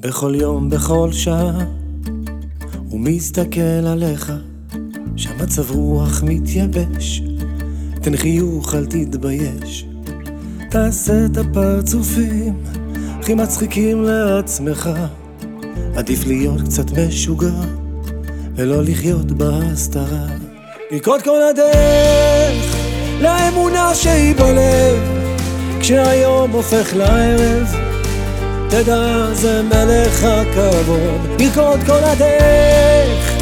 בכל יום, בכל שעה, הוא מסתכל עליך, שהמצב רוח מתייבש. תן חיוך, אל תתבייש. תעשה את הפרצופים הכי מצחיקים לעצמך. עדיף להיות קצת משוגע, ולא לחיות בהסתרה. לרקוד כל הדרך לאמונה שהיא בלב, כשהיום הופך לערב. תדע זה מלך הכבוד, לרקוד כל הדרך,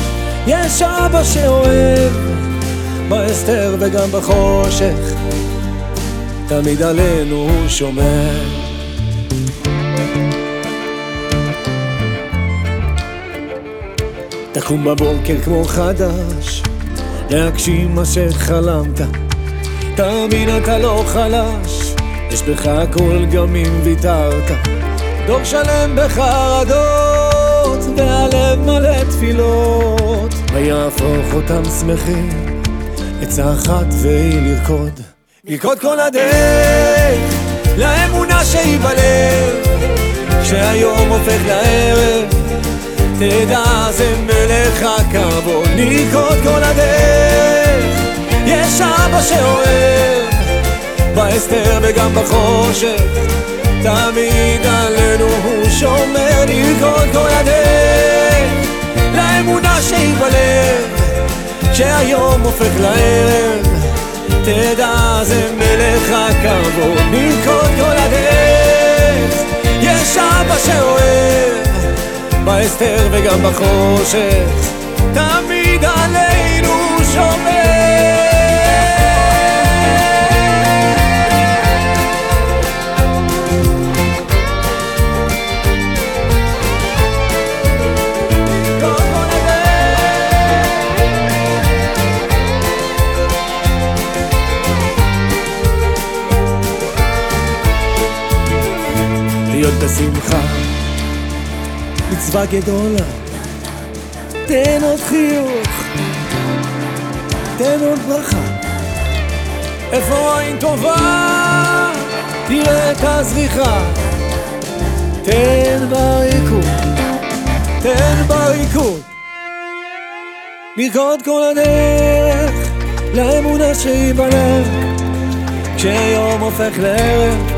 יש אבא שאוהב, בהסתר וגם בחושך, תמיד עלינו הוא שומר. תקום בבוקר כמו חדש, להגשים מה שחלמת, תאמין אתה לא חלש, יש בך הכל גם אם ויתרת. דור שלם בחרדות, והלב מלא תפילות, ויהפוך אותם שמחים, עצה אחת והיא לרקוד. לרקוד כל הדרך, לאמונה שהיא בלב, כשהיום הופך לערב, תדע זה מלך הכבוד. לרקוד כל הדרך, יש אבא שאוהב, בהסתר וגם בחושך. תמיד עלינו הוא שומר לרקוד כל הדרך. לאמונה שהיא בלב שהיום הופך לערב. תדע זה מלך הכבוד לרקוד כל הדרך. יש אבא שאוהב בהסתר וגם בחושך. תמיד להיות בשמחה, מצווה גדולה. תן עוד חיוך, תן עוד ברכה. איפה עין טובה, תראה את הזריחה. תן בריקוד, תן בריקוד. לרקוד כל הדרך, לאמונה שהיא בלב, כשהיום הופך לערב.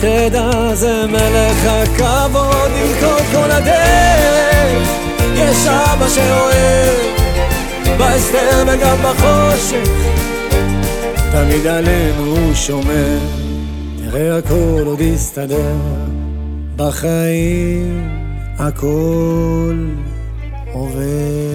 תדע זה מלך הכבוד לרקוד כל הדרך. יש אבא שאוהב בהסתר וגם בחושך. תמיד עלינו הוא שומר תראה הכל עוד יסתדר. בחיים הכל עובר